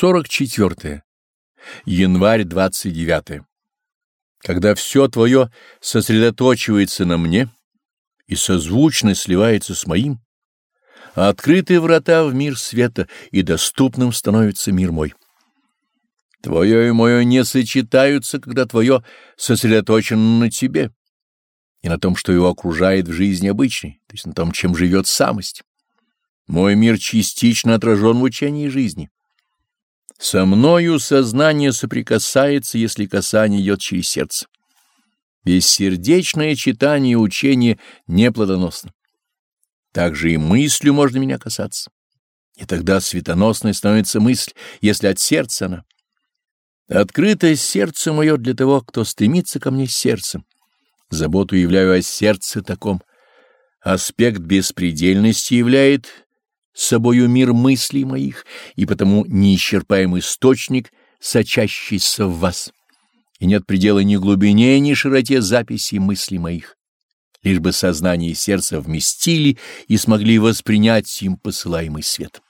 44. Январь 29. Когда все твое сосредоточивается на мне и созвучно сливается с моим, открыты врата в мир света, и доступным становится мир мой. Твое и мое не сочетаются, когда твое сосредоточено на тебе и на том, что его окружает в жизни обычной, то есть на том, чем живет самость. Мой мир частично отражен в учении жизни. Со мною сознание соприкасается, если касание идет через сердце. Бессердечное читание учения неплодоносно. Также и мыслью можно меня касаться. И тогда светоносной становится мысль, если от сердца она. Открыто сердце мое для того, кто стремится ко мне сердцем. Заботу являю о сердце таком. Аспект беспредельности являет собою мир мыслей моих, и потому неисчерпаемый источник, сочащийся в вас. И нет предела ни глубине, ни широте записи мыслей моих. Лишь бы сознание и сердце вместили и смогли воспринять им посылаемый свет.